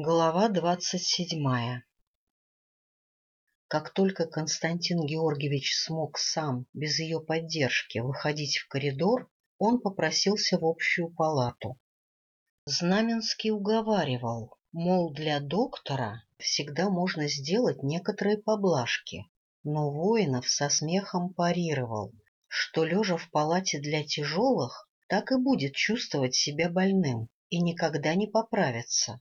Глава двадцать седьмая Как только Константин Георгиевич смог сам, без ее поддержки, выходить в коридор, он попросился в общую палату. Знаменский уговаривал, мол, для доктора всегда можно сделать некоторые поблажки, но Воинов со смехом парировал, что, лежа в палате для тяжелых, так и будет чувствовать себя больным и никогда не поправится.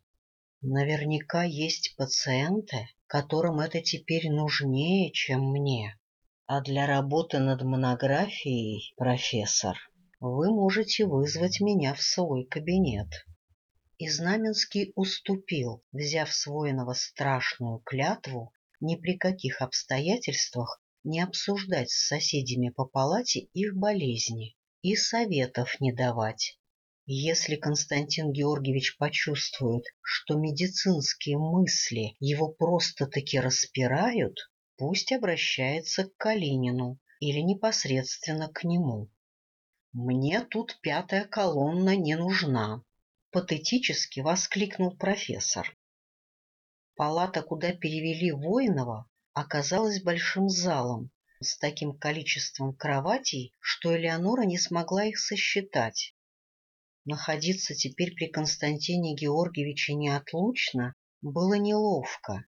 Наверняка есть пациенты, которым это теперь нужнее, чем мне. А для работы над монографией, профессор, вы можете вызвать меня в свой кабинет. И Знаменский уступил, взяв с воинова страшную клятву ни при каких обстоятельствах не обсуждать с соседями по палате их болезни и советов не давать, если Константин Георгиевич почувствует, что медицинские мысли его просто-таки распирают, пусть обращается к Калинину или непосредственно к нему. «Мне тут пятая колонна не нужна», — патетически воскликнул профессор. Палата, куда перевели Воинова, оказалась большим залом с таким количеством кроватей, что Элеонора не смогла их сосчитать. Находиться теперь при Константине Георгиевиче неотлучно было неловко.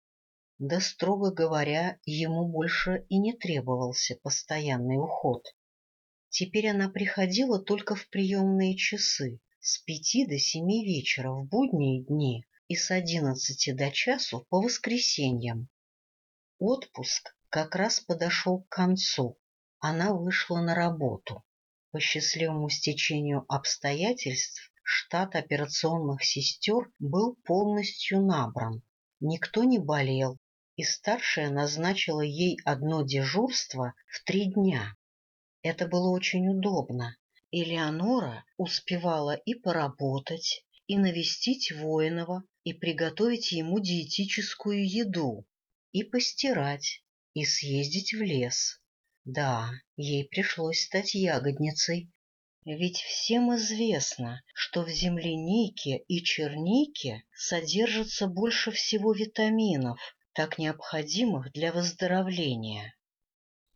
Да, строго говоря, ему больше и не требовался постоянный уход. Теперь она приходила только в приемные часы с пяти до семи вечера в будние дни и с одиннадцати до часу по воскресеньям. Отпуск как раз подошел к концу. Она вышла на работу. По счастливому стечению обстоятельств штат операционных сестер был полностью набран. Никто не болел, и старшая назначила ей одно дежурство в три дня. Это было очень удобно. Элеонора успевала и поработать, и навестить Воинова, и приготовить ему диетическую еду, и постирать, и съездить в лес. Да, ей пришлось стать ягодницей. Ведь всем известно, что в землянике и чернике содержится больше всего витаминов, так необходимых для выздоровления.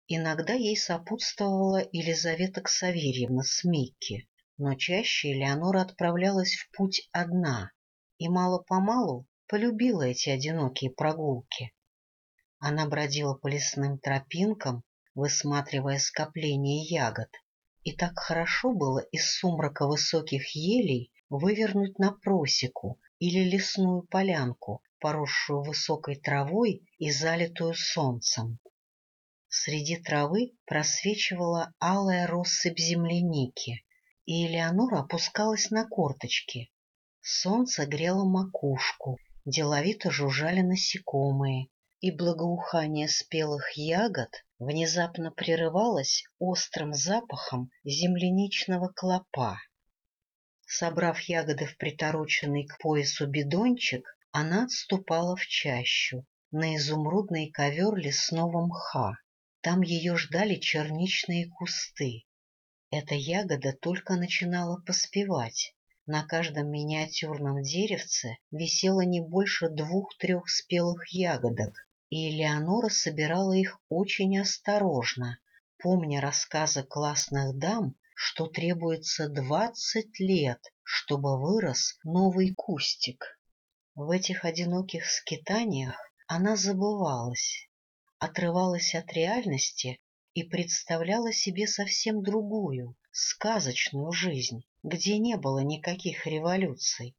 Иногда ей сопутствовала Елизавета Ксаверьевна с Микки, но чаще Элеонора отправлялась в путь одна и мало-помалу полюбила эти одинокие прогулки. Она бродила по лесным тропинкам, высматривая скопление ягод. И так хорошо было из сумрака высоких елей вывернуть на просеку или лесную полянку, поросшую высокой травой и залитую солнцем. Среди травы просвечивала алая россыпь земляники, и Элеонора опускалась на корточки. Солнце грело макушку, деловито жужжали насекомые, и благоухание спелых ягод внезапно прерывалось острым запахом земляничного клопа. Собрав ягоды в притороченный к поясу бидончик, она отступала в чащу, на изумрудный ковер лесного мха. Там ее ждали черничные кусты. Эта ягода только начинала поспевать. На каждом миниатюрном деревце висело не больше двух-трех спелых ягодок, и Элеонора собирала их очень осторожно, помня рассказы классных дам, что требуется двадцать лет, чтобы вырос новый кустик. В этих одиноких скитаниях она забывалась, отрывалась от реальности и представляла себе совсем другую, сказочную жизнь, где не было никаких революций.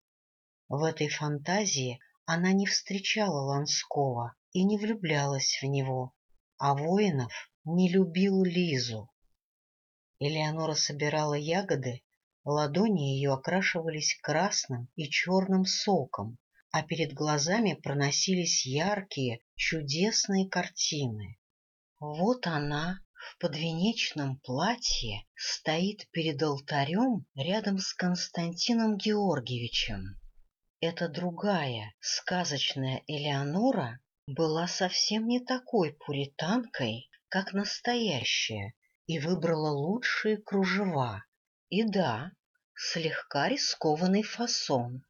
В этой фантазии она не встречала Ланского, и не влюблялась в него, а Воинов не любил Лизу. Элеонора собирала ягоды, ладони ее окрашивались красным и черным соком, а перед глазами проносились яркие, чудесные картины. Вот она в подвенечном платье стоит перед алтарем рядом с Константином Георгиевичем. Это другая, сказочная Элеонора была совсем не такой пуританкой, как настоящая, и выбрала лучшие кружева. И да, слегка рискованный фасон.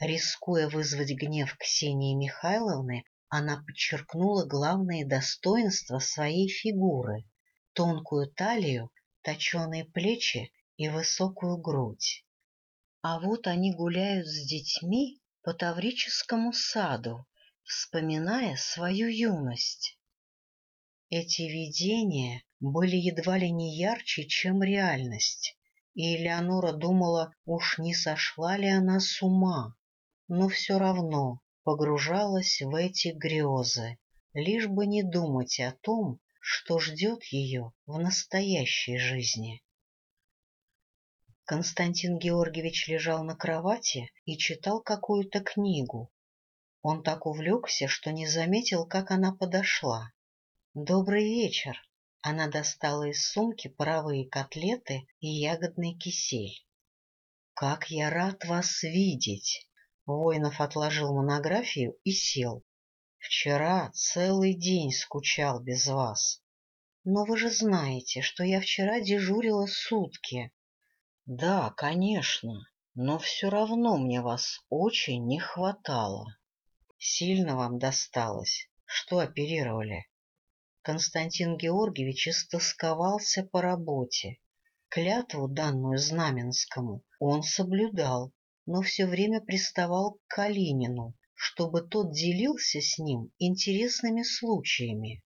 Рискуя вызвать гнев Ксении Михайловны, она подчеркнула главные достоинства своей фигуры — тонкую талию, точеные плечи и высокую грудь. А вот они гуляют с детьми по Таврическому саду, вспоминая свою юность. Эти видения были едва ли не ярче, чем реальность, и Элеонора думала, уж не сошла ли она с ума, но все равно погружалась в эти грезы, лишь бы не думать о том, что ждет ее в настоящей жизни. Константин Георгиевич лежал на кровати и читал какую-то книгу. Он так увлекся, что не заметил, как она подошла. «Добрый вечер!» Она достала из сумки паровые котлеты и ягодный кисель. «Как я рад вас видеть!» Воинов отложил монографию и сел. «Вчера целый день скучал без вас. Но вы же знаете, что я вчера дежурила сутки». «Да, конечно, но все равно мне вас очень не хватало. Сильно вам досталось. Что оперировали?» Константин Георгиевич истосковался по работе. Клятву, данную Знаменскому, он соблюдал, но все время приставал к Калинину, чтобы тот делился с ним интересными случаями.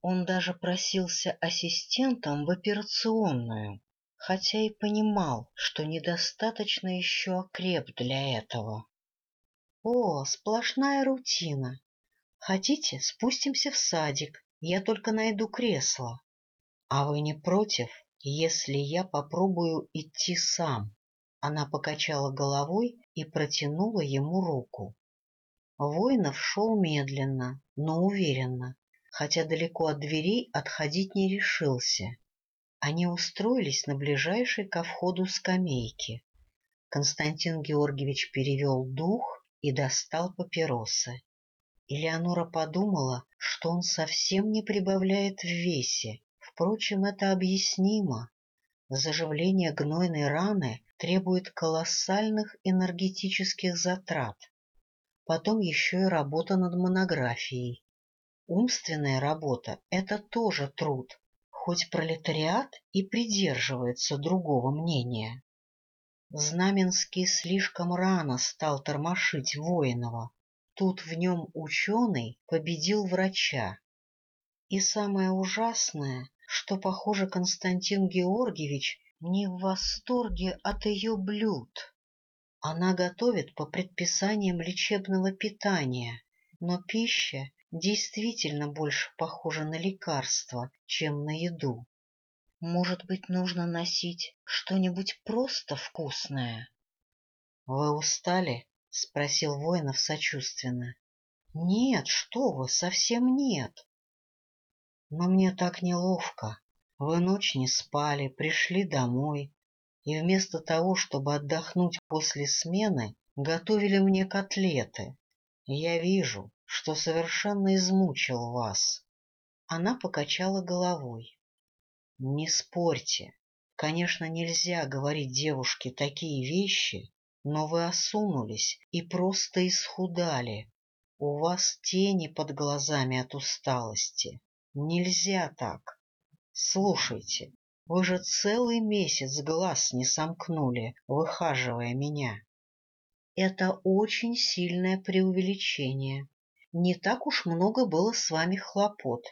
Он даже просился ассистентом в операционную, хотя и понимал, что недостаточно еще окреп для этого. О, сплошная рутина. Хотите, спустимся в садик, я только найду кресло. А вы не против, если я попробую идти сам? Она покачала головой и протянула ему руку. Воинов шел медленно, но уверенно, хотя далеко от дверей отходить не решился. Они устроились на ближайшей ко входу скамейке. Константин Георгиевич перевел дух и достал папиросы. Элеонора подумала, что он совсем не прибавляет в весе. Впрочем, это объяснимо. Заживление гнойной раны требует колоссальных энергетических затрат. Потом еще и работа над монографией. Умственная работа — это тоже труд, хоть пролетариат и придерживается другого мнения. Знаменский слишком рано стал тормошить Воинова, Тут в нем ученый победил врача. И самое ужасное, что, похоже, Константин Георгиевич не в восторге от ее блюд. Она готовит по предписаниям лечебного питания, но пища действительно больше похожа на лекарство, чем на еду. Может быть, нужно носить что-нибудь просто вкусное? — Вы устали? — спросил Воинов сочувственно. — Нет, что вы, совсем нет. Но мне так неловко. Вы ночь не спали, пришли домой, и вместо того, чтобы отдохнуть после смены, готовили мне котлеты. Я вижу, что совершенно измучил вас. Она покачала головой. Не спорьте. Конечно, нельзя говорить девушке такие вещи, но вы осунулись и просто исхудали. У вас тени под глазами от усталости. Нельзя так. Слушайте, вы же целый месяц глаз не сомкнули, выхаживая меня. Это очень сильное преувеличение. Не так уж много было с вами хлопот.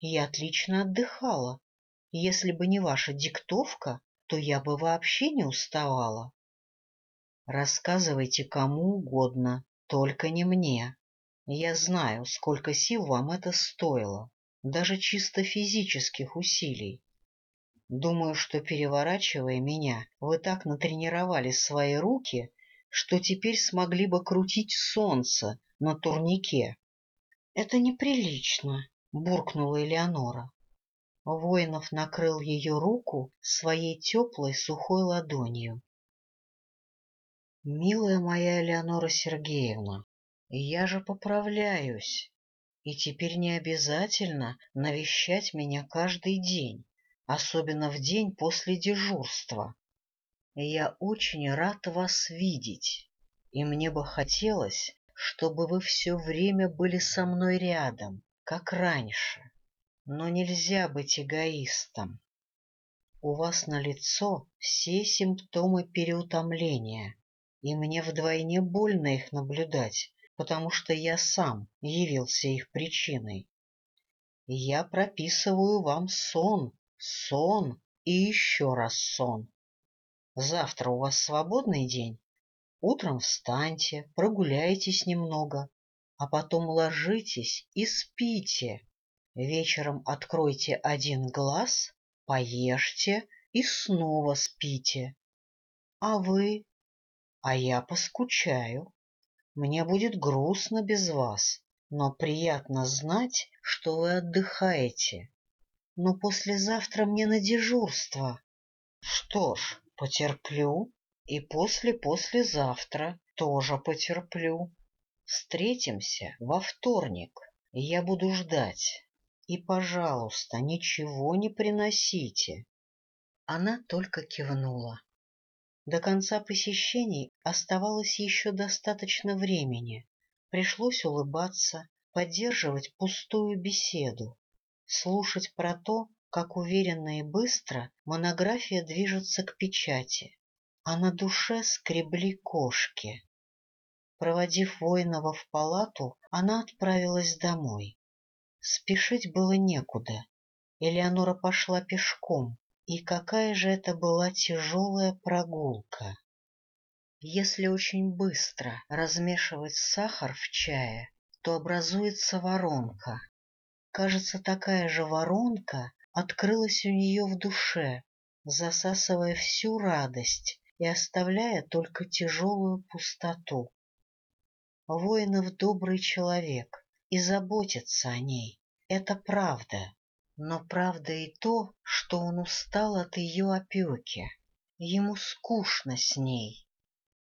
Я отлично отдыхала. Если бы не ваша диктовка, то я бы вообще не уставала. Рассказывайте кому угодно, только не мне. Я знаю, сколько сил вам это стоило, даже чисто физических усилий. Думаю, что, переворачивая меня, вы так натренировали свои руки, что теперь смогли бы крутить солнце на турнике. — Это неприлично, — буркнула Элеонора. Воинов накрыл ее руку своей теплой сухой ладонью. Милая моя Элеонора Сергеевна, я же поправляюсь, и теперь не обязательно навещать меня каждый день, особенно в день после дежурства. Я очень рад вас видеть. и мне бы хотелось, чтобы вы все время были со мной рядом, как раньше. Но нельзя быть эгоистом. У вас на лицо все симптомы переутомления, и мне вдвойне больно их наблюдать, потому что я сам явился их причиной. Я прописываю вам сон, сон и еще раз сон. Завтра у вас свободный день? Утром встаньте, прогуляйтесь немного, а потом ложитесь и спите. Вечером откройте один глаз, поешьте и снова спите. А вы? А я поскучаю. Мне будет грустно без вас, но приятно знать, что вы отдыхаете. Но послезавтра мне на дежурство. Что ж, потерплю, и после-послезавтра тоже потерплю. Встретимся во вторник, я буду ждать. И, пожалуйста, ничего не приносите. Она только кивнула. До конца посещений оставалось еще достаточно времени. Пришлось улыбаться, поддерживать пустую беседу, слушать про то, как уверенно и быстро монография движется к печати, а на душе скребли кошки. Проводив Воинова в палату, она отправилась домой. Спешить было некуда. Элеонора пошла пешком, и какая же это была тяжелая прогулка. Если очень быстро размешивать сахар в чае, то образуется воронка. Кажется, такая же воронка открылась у нее в душе, засасывая всю радость и оставляя только тяжелую пустоту. Воинов добрый человек и заботится о ней. Это правда. Но правда и то, что он устал от ее опеки. Ему скучно с ней.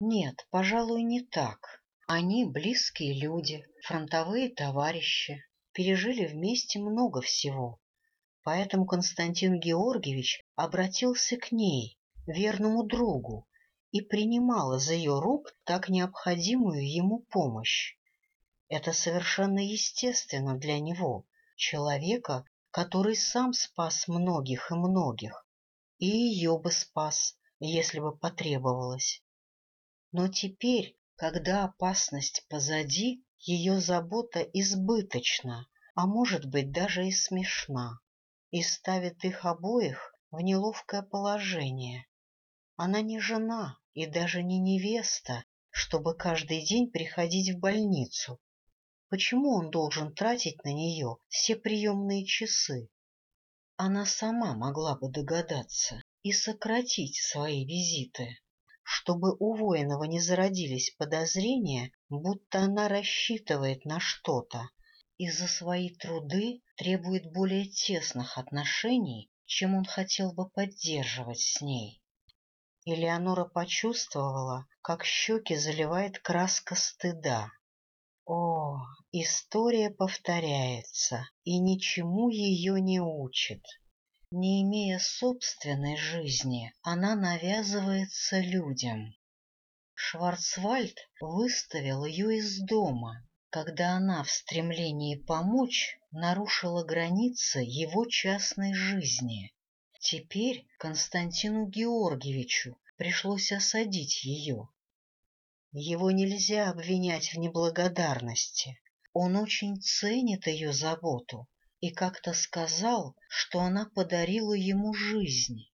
Нет, пожалуй, не так. Они близкие люди, фронтовые товарищи, пережили вместе много всего. Поэтому Константин Георгиевич обратился к ней, верному другу, и принимал из ее рук так необходимую ему помощь. Это совершенно естественно для него, человека, который сам спас многих и многих, и ее бы спас, если бы потребовалось. Но теперь, когда опасность позади, ее забота избыточна, а может быть даже и смешна, и ставит их обоих в неловкое положение. Она не жена и даже не невеста, чтобы каждый день приходить в больницу. Почему он должен тратить на нее все приемные часы? Она сама могла бы догадаться и сократить свои визиты, чтобы у Воинова не зародились подозрения, будто она рассчитывает на что-то и за свои труды требует более тесных отношений, чем он хотел бы поддерживать с ней. Элеонора почувствовала, как щеки заливает краска стыда. О, история повторяется и ничему ее не учит. Не имея собственной жизни, она навязывается людям. Шварцвальд выставил ее из дома, когда она в стремлении помочь нарушила границы его частной жизни. Теперь Константину Георгиевичу пришлось осадить ее. Его нельзя обвинять в неблагодарности. Он очень ценит ее заботу и как-то сказал, что она подарила ему жизнь.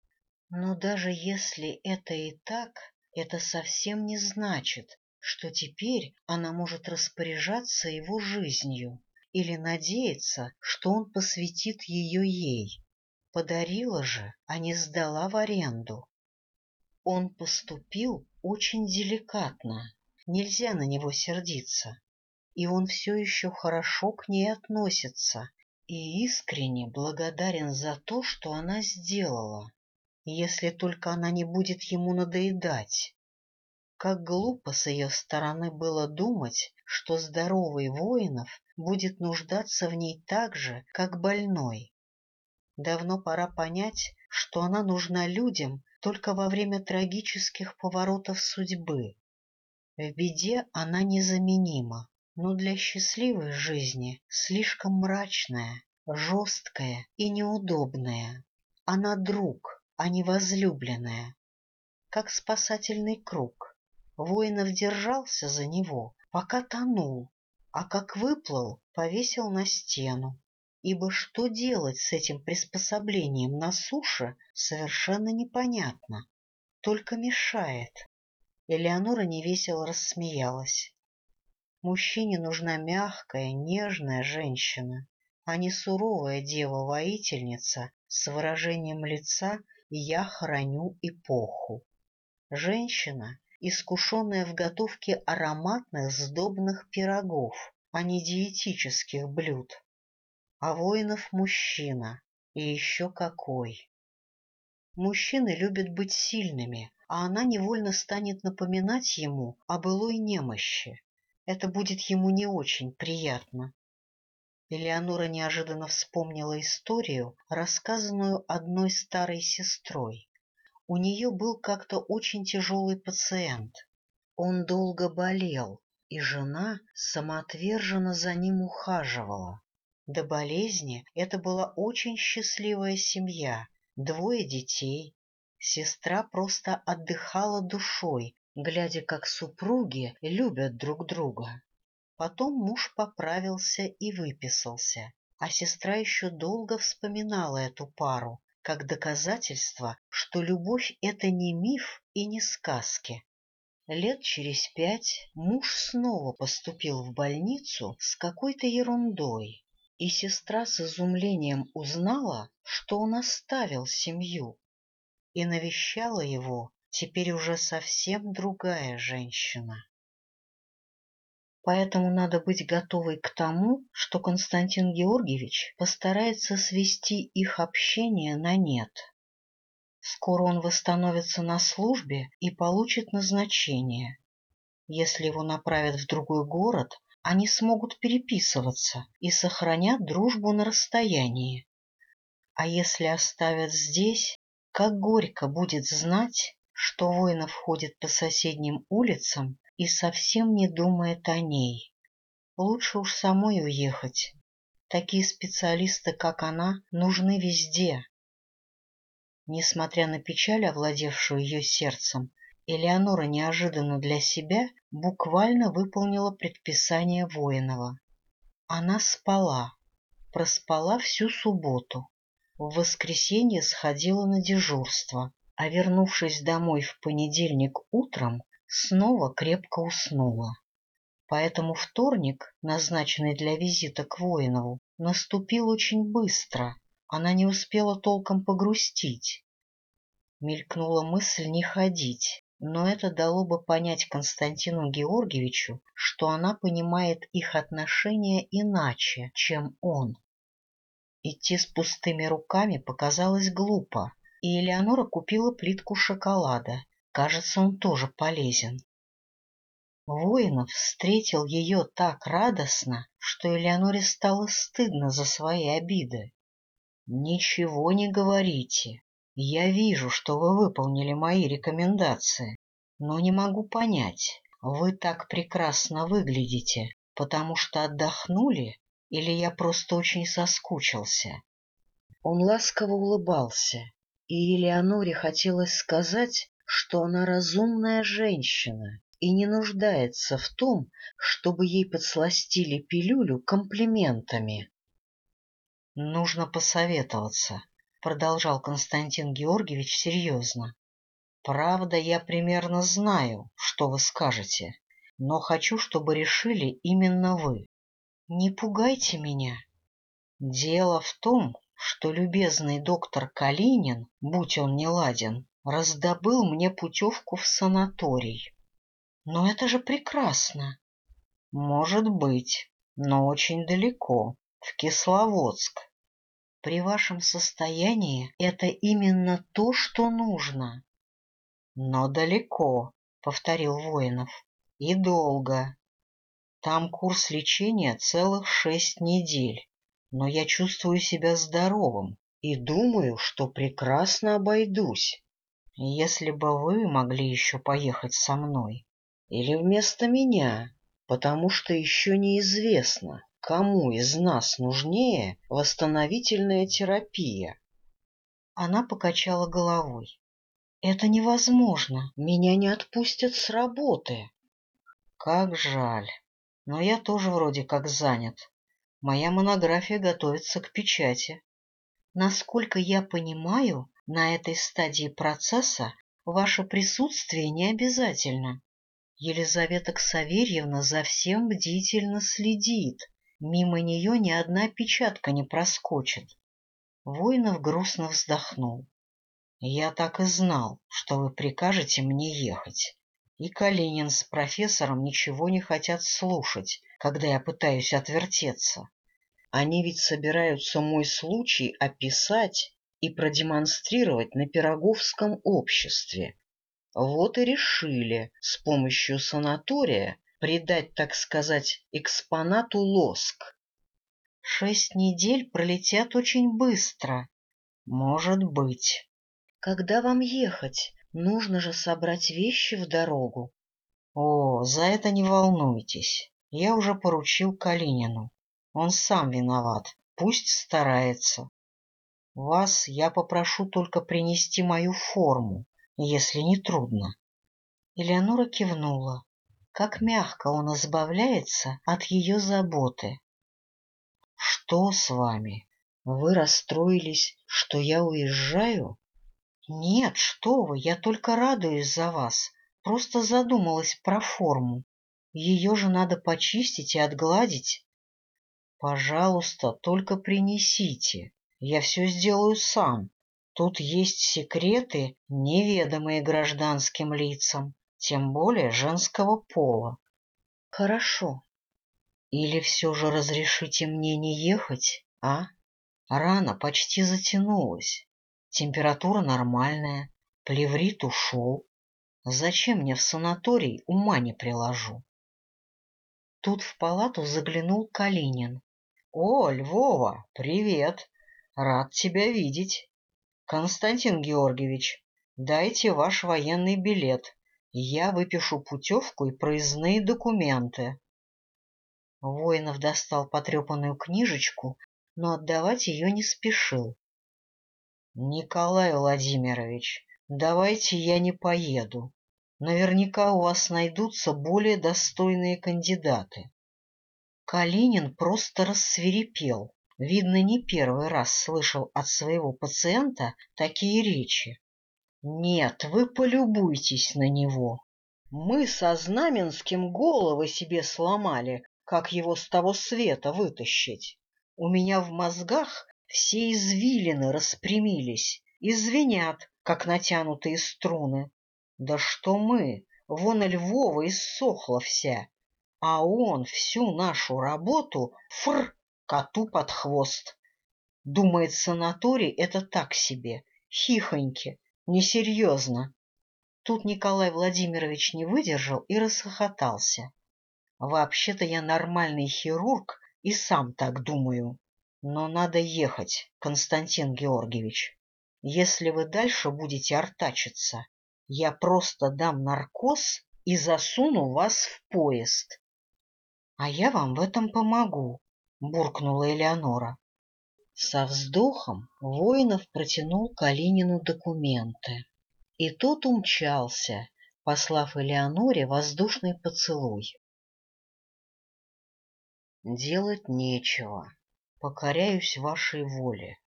Но даже если это и так, это совсем не значит, что теперь она может распоряжаться его жизнью или надеяться, что он посвятит ее ей. Подарила же, а не сдала в аренду. Он поступил очень деликатно, нельзя на него сердиться. И он все еще хорошо к ней относится и искренне благодарен за то, что она сделала, если только она не будет ему надоедать. Как глупо с ее стороны было думать, что здоровый воинов будет нуждаться в ней так же, как больной. Давно пора понять, что она нужна людям только во время трагических поворотов судьбы. В беде она незаменима, но для счастливой жизни слишком мрачная, жесткая и неудобная. Она друг, а не возлюбленная. Как спасательный круг. Воинов держался за него, пока тонул, а как выплыл, повесил на стену. Ибо что делать с этим приспособлением на суше, совершенно непонятно. Только мешает. Элеонора невесело рассмеялась. Мужчине нужна мягкая, нежная женщина, а не суровая дева-воительница с выражением лица «я храню эпоху». Женщина, искушенная в готовке ароматных сдобных пирогов, а не диетических блюд. А воинов мужчина, и еще какой. Мужчины любят быть сильными, а она невольно станет напоминать ему о былой немощи. Это будет ему не очень приятно. Элеонора неожиданно вспомнила историю, рассказанную одной старой сестрой. У нее был как-то очень тяжелый пациент. Он долго болел, и жена самоотверженно за ним ухаживала. До болезни это была очень счастливая семья, двое детей, Сестра просто отдыхала душой, глядя, как супруги любят друг друга. Потом муж поправился и выписался, а сестра еще долго вспоминала эту пару, как доказательство, что любовь — это не миф и не сказки. Лет через пять муж снова поступил в больницу с какой-то ерундой, и сестра с изумлением узнала, что он оставил семью, и навещала его теперь уже совсем другая женщина. Поэтому надо быть готовой к тому, что Константин Георгиевич постарается свести их общение на нет. Скоро он восстановится на службе и получит назначение. Если его направят в другой город, они смогут переписываться и сохранят дружбу на расстоянии. А если оставят здесь, как горько будет знать, что воинов ходит по соседним улицам и совсем не думает о ней. Лучше уж самой уехать. Такие специалисты, как она, нужны везде. Несмотря на печаль, овладевшую ее сердцем, Элеонора неожиданно для себя буквально выполнила предписание Воинова. Она спала, проспала всю субботу, в воскресенье сходила на дежурство, а вернувшись домой в понедельник утром, снова крепко уснула. Поэтому вторник, назначенный для визита к Воинову, наступил очень быстро. Она не успела толком погрустить. Мелькнула мысль не ходить, но это дало бы понять Константину Георгиевичу, что она понимает их отношения иначе, чем он. Идти с пустыми руками показалось глупо, и Элеонора купила плитку шоколада. Кажется, он тоже полезен. Воинов встретил ее так радостно, что Элеоноре стало стыдно за свои обиды. — Ничего не говорите. Я вижу, что вы выполнили мои рекомендации, но не могу понять, вы так прекрасно выглядите, потому что отдохнули или я просто очень соскучился? Он ласково улыбался, и Элеоноре хотелось сказать, что она разумная женщина и не нуждается в том, чтобы ей подсластили пилюлю комплиментами. — Нужно посоветоваться, — продолжал Константин Георгиевич серьезно. — Правда, я примерно знаю, что вы скажете, но хочу, чтобы решили именно вы. Не пугайте меня. Дело в том, что любезный доктор Калинин, будь он не ладен, раздобыл мне путевку в санаторий. Но это же прекрасно. Может быть, но очень далеко, в Кисловодск. При вашем состоянии это именно то, что нужно. Но далеко, — повторил Воинов, — и долго. Там курс лечения целых шесть недель, но я чувствую себя здоровым и думаю, что прекрасно обойдусь. Если бы вы могли еще поехать со мной. Или вместо меня, потому что еще неизвестно, кому из нас нужнее восстановительная терапия. Она покачала головой. Это невозможно, меня не отпустят с работы. Как жаль, но я тоже вроде как занят. Моя монография готовится к печати. Насколько я понимаю, на этой стадии процесса ваше присутствие не обязательно. Елизавета Ксаверьевна за всем бдительно следит. Мимо нее ни одна печатка не проскочит. Воинов грустно вздохнул. — Я так и знал, что вы прикажете мне ехать. И Калинин с профессором ничего не хотят слушать, когда я пытаюсь отвертеться. Они ведь собираются мой случай описать и продемонстрировать на Пироговском обществе. Вот и решили с помощью санатория придать, так сказать, экспонату лоск. Шесть недель пролетят очень быстро. Может быть. Когда вам ехать? Нужно же собрать вещи в дорогу. О, за это не волнуйтесь. Я уже поручил Калинину. Он сам виноват. Пусть старается. Вас я попрошу только принести мою форму, если не трудно. Элеонора кивнула. Как мягко он избавляется от ее заботы. — Что с вами? Вы расстроились, что я уезжаю? Нет, что вы, я только радуюсь за вас. Просто задумалась про форму. Ее же надо почистить и отгладить. Пожалуйста, только принесите. Я все сделаю сам. Тут есть секреты, неведомые гражданским лицам, тем более женского пола. Хорошо. Или все же разрешите мне не ехать, а? Рана почти затянулась. Температура нормальная, плеврит ушел. Зачем мне в санаторий, ума не приложу. Тут в палату заглянул Калинин. — О, Львова, привет! Рад тебя видеть. Константин Георгиевич, дайте ваш военный билет. Я выпишу путевку и проездные документы. Воинов достал потрепанную книжечку, но отдавать ее не спешил. Николай Владимирович, давайте я не поеду. Наверняка у вас найдутся более достойные кандидаты. Калинин просто рассверепел. Видно, не первый раз слышал от своего пациента такие речи. Нет, вы полюбуйтесь на него. Мы со Знаменским головы себе сломали, как его с того света вытащить. У меня в мозгах все извилины распрямились и как натянутые струны. Да что мы, вон Львова иссохла вся, а он всю нашу работу фр коту под хвост. Думает, санаторий — это так себе, хихоньки, несерьезно. Тут Николай Владимирович не выдержал и расхохотался. Вообще-то я нормальный хирург и сам так думаю. Но надо ехать, Константин Георгиевич. Если вы дальше будете артачиться, я просто дам наркоз и засуну вас в поезд. — А я вам в этом помогу, — буркнула Элеонора. Со вздохом Воинов протянул Калинину документы. И тот умчался, послав Элеоноре воздушный поцелуй. Делать нечего покоряюсь вашей воле.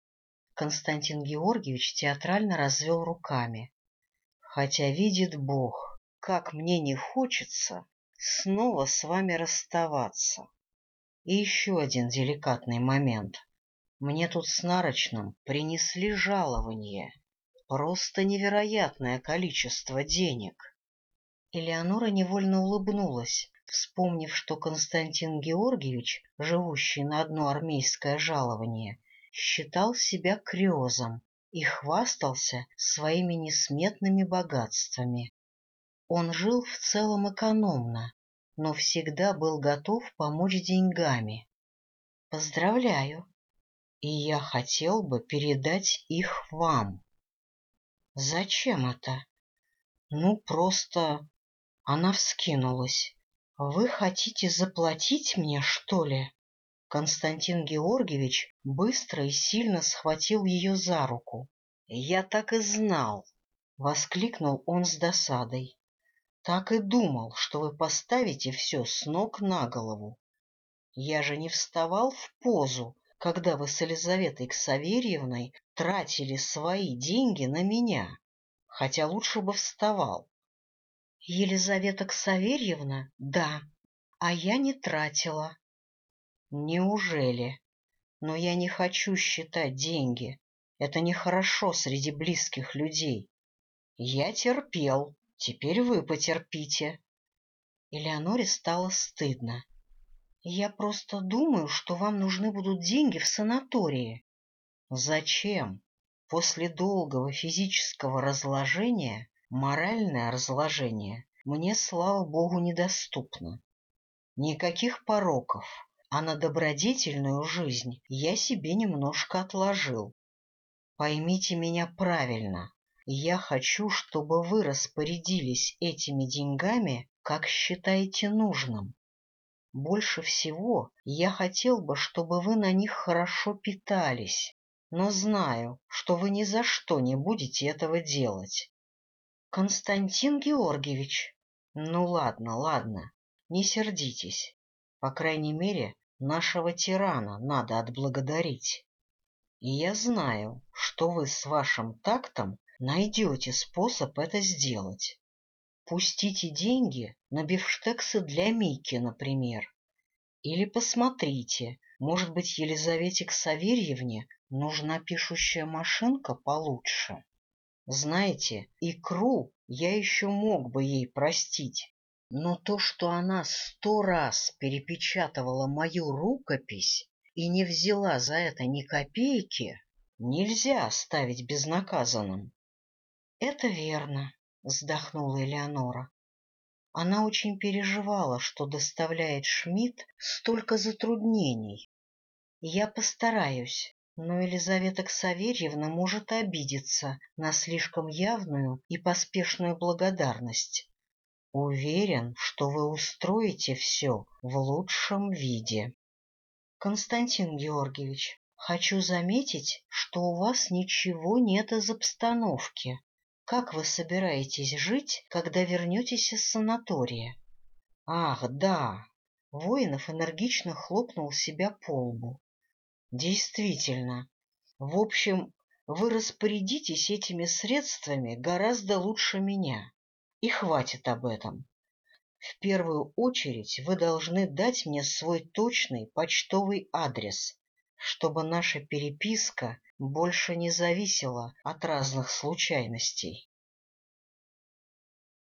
Константин Георгиевич театрально развел руками. Хотя видит Бог, как мне не хочется снова с вами расставаться. И еще один деликатный момент. Мне тут с нарочным принесли жалование. Просто невероятное количество денег. Элеонора невольно улыбнулась вспомнив, что Константин Георгиевич, живущий на одно армейское жалование, считал себя крезом и хвастался своими несметными богатствами. Он жил в целом экономно, но всегда был готов помочь деньгами. Поздравляю, и я хотел бы передать их вам. Зачем это? Ну, просто Она вскинулась. — Вы хотите заплатить мне, что ли? Константин Георгиевич быстро и сильно схватил ее за руку. — Я так и знал! — воскликнул он с досадой. — Так и думал, что вы поставите все с ног на голову. Я же не вставал в позу, когда вы с Елизаветой Ксаверьевной тратили свои деньги на меня, хотя лучше бы вставал. — Елизавета Ксаверьевна? Да, а я не тратила. Неужели? Но я не хочу считать деньги. Это нехорошо среди близких людей. Я терпел, теперь вы потерпите. Элеоноре стало стыдно. Я просто думаю, что вам нужны будут деньги в санатории. Зачем? После долгого физического разложения моральное разложение мне, слава богу, недоступно. Никаких пороков, а на добродетельную жизнь я себе немножко отложил. Поймите меня правильно, я хочу, чтобы вы распорядились этими деньгами, как считаете нужным. Больше всего я хотел бы, чтобы вы на них хорошо питались, но знаю, что вы ни за что не будете этого делать. Константин Георгиевич, ну ладно, ладно, не сердитесь. По крайней мере, Нашего тирана надо отблагодарить. И я знаю, что вы с вашим тактом найдете способ это сделать. Пустите деньги на бифштексы для Мики, например. Или посмотрите, может быть, Елизавете Ксаверьевне нужна пишущая машинка получше. Знаете, икру я еще мог бы ей простить, но то, что она сто раз перепечатывала мою рукопись и не взяла за это ни копейки, нельзя оставить безнаказанным. — Это верно, — вздохнула Элеонора. Она очень переживала, что доставляет Шмидт столько затруднений. Я постараюсь, но Елизавета Ксаверьевна может обидеться на слишком явную и поспешную благодарность. Уверен, что вы устроите все в лучшем виде. Константин Георгиевич, хочу заметить, что у вас ничего нет из обстановки. Как вы собираетесь жить, когда вернетесь из санатория? Ах, да! Воинов энергично хлопнул себя по лбу. Действительно. В общем, вы распорядитесь этими средствами гораздо лучше меня. И хватит об этом. В первую очередь вы должны дать мне свой точный почтовый адрес, чтобы наша переписка больше не зависела от разных случайностей.